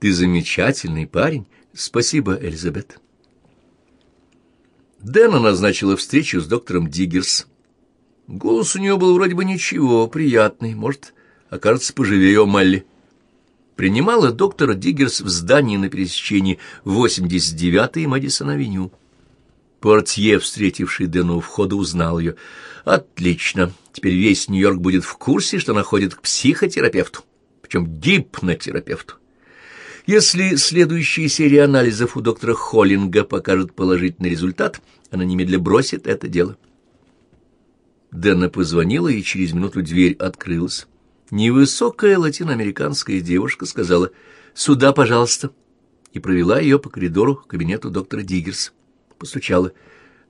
Ты замечательный парень. Спасибо, Элизабет. Дэна назначила встречу с доктором Диггерс. Голос у нее был вроде бы ничего, приятный, может, окажется поживее Малли. Принимала доктора Диггерс в здании на пересечении 89-й Мэдисон-авеню. Портье, встретивший Дэну у входа, узнал ее. «Отлично. Теперь весь Нью-Йорк будет в курсе, что она ходит к психотерапевту, причем гипнотерапевту. Если следующая серия анализов у доктора Холлинга покажет положительный результат, она немедля бросит это дело. Дэна позвонила, и через минуту дверь открылась. Невысокая латиноамериканская девушка сказала «Сюда, пожалуйста», и провела ее по коридору к кабинету доктора Диггерс. Постучала.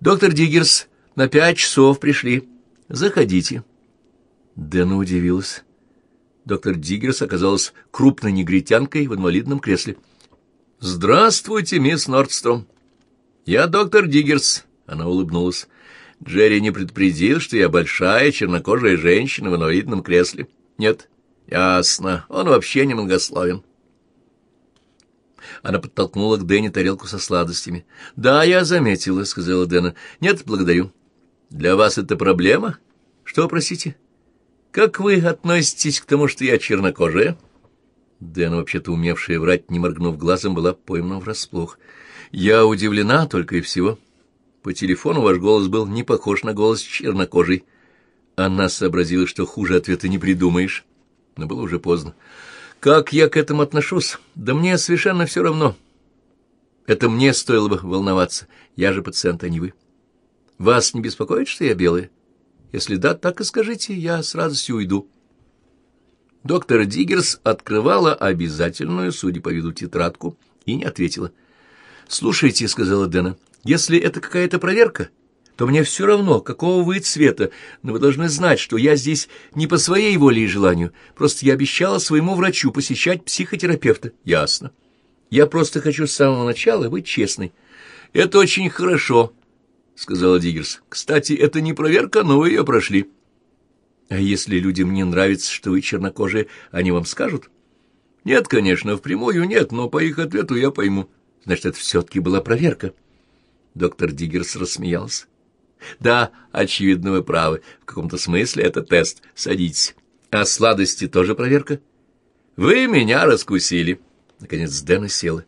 «Доктор Диггерс, на пять часов пришли. Заходите». Дэна удивилась. Доктор Диггерс оказалась крупной негритянкой в инвалидном кресле. «Здравствуйте, мисс Нордстром!» «Я доктор Диггерс», — она улыбнулась. «Джерри не предупредил, что я большая чернокожая женщина в инвалидном кресле». «Нет». «Ясно. Он вообще не многословен». Она подтолкнула к Дэнни тарелку со сладостями. «Да, я заметила», — сказала Дэна. «Нет, благодарю». «Для вас это проблема? Что, простите?» Как вы относитесь к тому, что я чернокожая? Дэн, вообще-то умевшая врать, не моргнув глазом, была поймана врасплох. Я удивлена только и всего. По телефону ваш голос был не похож на голос чернокожий. Она сообразила, что хуже ответа не придумаешь. Но было уже поздно. Как я к этому отношусь? Да мне совершенно все равно. Это мне стоило бы волноваться. Я же пациент, а не вы. Вас не беспокоит, что я белая? Если да, так и скажите, я с радостью уйду. Доктор Диггерс открывала обязательную, судя по виду, тетрадку и не ответила. «Слушайте», — сказала Дэна, — «если это какая-то проверка, то мне все равно, какого вы цвета, но вы должны знать, что я здесь не по своей воле и желанию, просто я обещала своему врачу посещать психотерапевта». «Ясно. Я просто хочу с самого начала быть честной». «Это очень хорошо», — сказала Диггерс. — Кстати, это не проверка, но вы ее прошли. — А если людям не нравится, что вы чернокожие, они вам скажут? — Нет, конечно, впрямую нет, но по их ответу я пойму. Значит, это все-таки была проверка. Доктор Диггерс рассмеялся. — Да, очевидно, вы правы. В каком-то смысле это тест. Садитесь. А сладости тоже проверка? — Вы меня раскусили. Наконец Дэна села. —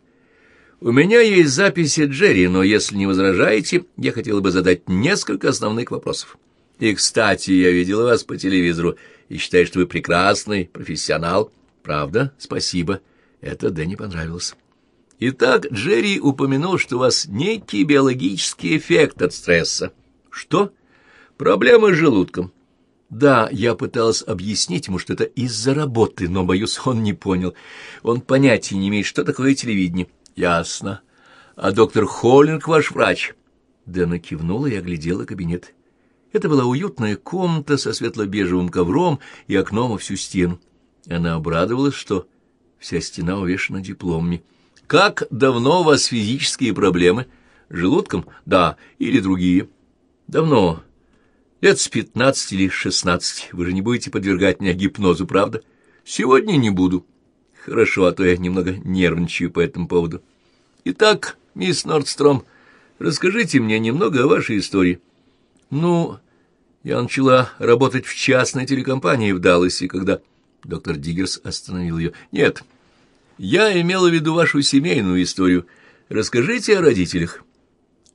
у меня есть записи Джерри, но если не возражаете, я хотела бы задать несколько основных вопросов. И, кстати, я видела вас по телевизору и считаю, что вы прекрасный профессионал. Правда? Спасибо. Это Дэнни понравилось. Итак, Джерри упомянул, что у вас некий биологический эффект от стресса. Что? Проблемы с желудком. Да, я пыталась объяснить ему, что это из-за работы, но, боюсь, он не понял. Он понятия не имеет, что такое телевидение. Ясно. А доктор Холлинг ваш врач? Дэна кивнула и оглядела кабинет. Это была уютная комната со светло-бежевым ковром и окном во всю стену. Она обрадовалась, что вся стена увешана дипломами. «Как давно у вас физические проблемы? Желудком? Да. Или другие?» «Давно. Лет с пятнадцати или шестнадцати. Вы же не будете подвергать меня гипнозу, правда?» «Сегодня не буду». Хорошо, а то я немного нервничаю по этому поводу. Итак, мисс Нордстром, расскажите мне немного о вашей истории. Ну, я начала работать в частной телекомпании в Далласе, когда доктор Диггерс остановил ее. Нет, я имела в виду вашу семейную историю. Расскажите о родителях.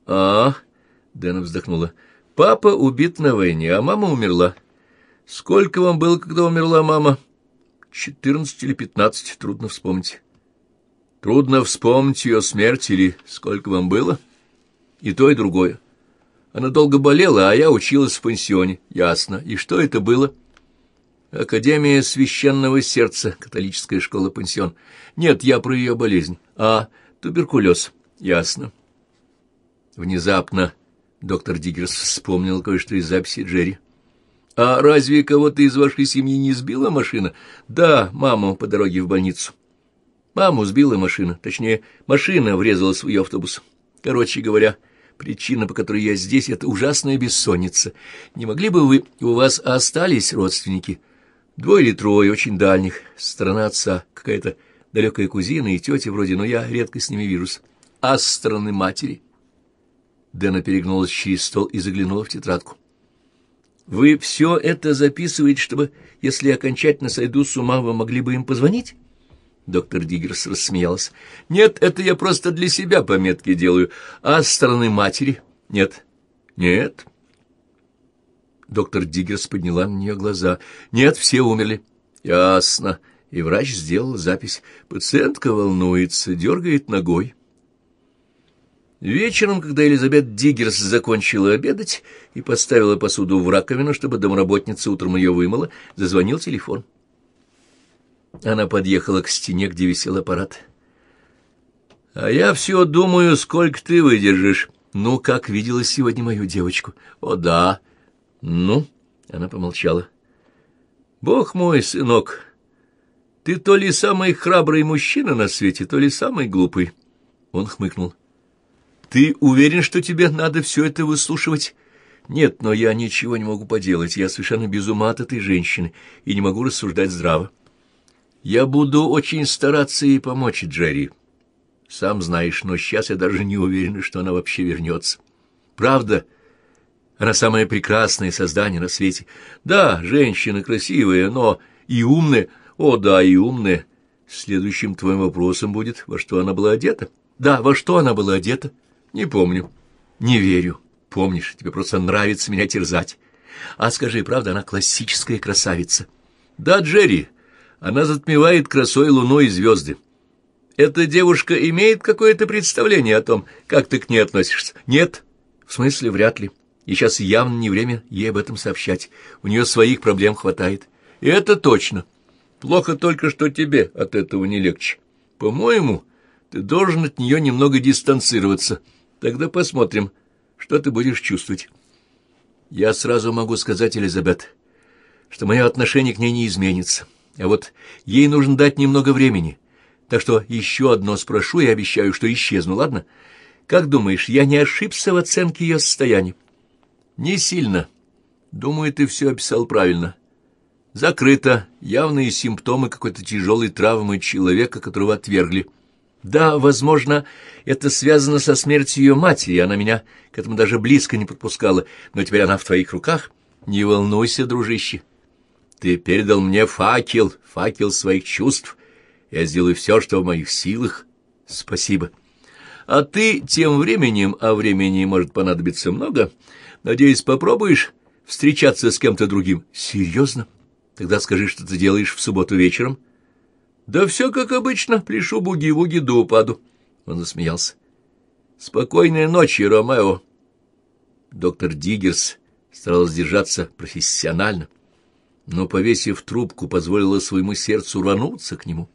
А, Дэна вздохнула. Папа убит на войне, а мама умерла. Сколько вам было, когда умерла мама? Четырнадцать или пятнадцать, трудно вспомнить. Трудно вспомнить ее смерть или сколько вам было? И то, и другое. Она долго болела, а я училась в пансионе. Ясно. И что это было? Академия священного сердца, католическая школа-пансион. Нет, я про ее болезнь. А, туберкулез. Ясно. Внезапно доктор Диггерс вспомнил кое-что из записи Джерри. «А разве кого-то из вашей семьи не сбила машина?» «Да, маму по дороге в больницу». «Маму сбила машина, точнее, машина врезалась в ее автобус. Короче говоря, причина, по которой я здесь, — это ужасная бессонница. Не могли бы вы... У вас остались родственники?» «Двое или трое, очень дальних, страна отца, какая-то далекая кузина и тетя вроде, но я редко с ними вижусь. А с стороны матери? Дэна перегнулась через стол и заглянула в тетрадку. Вы все это записываете, чтобы, если я окончательно сойду с ума, вы могли бы им позвонить? Доктор Диггерс рассмеялся. Нет, это я просто для себя пометки делаю. А с стороны матери? Нет. Нет. Доктор Диггерс подняла на нее глаза. Нет, все умерли. Ясно. И врач сделал запись. Пациентка волнуется, дергает ногой. Вечером, когда Элизабет Диггерс закончила обедать и поставила посуду в раковину, чтобы домработница утром ее вымыла, зазвонил телефон. Она подъехала к стене, где висел аппарат. «А я все думаю, сколько ты выдержишь. Ну, как видела сегодня мою девочку?» «О, да». «Ну?» — она помолчала. «Бог мой, сынок, ты то ли самый храбрый мужчина на свете, то ли самый глупый». Он хмыкнул. Ты уверен, что тебе надо все это выслушивать? Нет, но я ничего не могу поделать. Я совершенно без ума от этой женщины и не могу рассуждать здраво. Я буду очень стараться ей помочь, Джерри. Сам знаешь, но сейчас я даже не уверен, что она вообще вернется. Правда, она самое прекрасное создание на свете. Да, женщина красивая, но и умная. О, да, и умная. Следующим твоим вопросом будет, во что она была одета. Да, во что она была одета? — не помню. Не верю. Помнишь, тебе просто нравится меня терзать. А скажи, правда, она классическая красавица? Да, Джерри, она затмевает красой луну и звезды. Эта девушка имеет какое-то представление о том, как ты к ней относишься? Нет? В смысле, вряд ли. И сейчас явно не время ей об этом сообщать. У нее своих проблем хватает. И это точно. Плохо только, что тебе от этого не легче. По-моему, ты должен от нее немного дистанцироваться — Тогда посмотрим, что ты будешь чувствовать. Я сразу могу сказать, Элизабет, что мое отношение к ней не изменится. А вот ей нужно дать немного времени. Так что еще одно спрошу и обещаю, что исчезну, ладно? Как думаешь, я не ошибся в оценке ее состояния? Не сильно. Думаю, ты все описал правильно. Закрыто. Явные симптомы какой-то тяжелой травмы человека, которого отвергли. Да, возможно, это связано со смертью ее матери, она меня к этому даже близко не подпускала, но теперь она в твоих руках. Не волнуйся, дружище. Ты передал мне факел, факел своих чувств. Я сделаю все, что в моих силах. Спасибо. А ты тем временем, а времени может понадобиться много, надеюсь, попробуешь встречаться с кем-то другим? Серьезно? Тогда скажи, что ты делаешь в субботу вечером. Да все как обычно, пляшу буги-вуги до упаду. Он засмеялся. Спокойной ночи, Ромео. Доктор Диггерс старался держаться профессионально, но, повесив трубку, позволила своему сердцу рвануться к нему.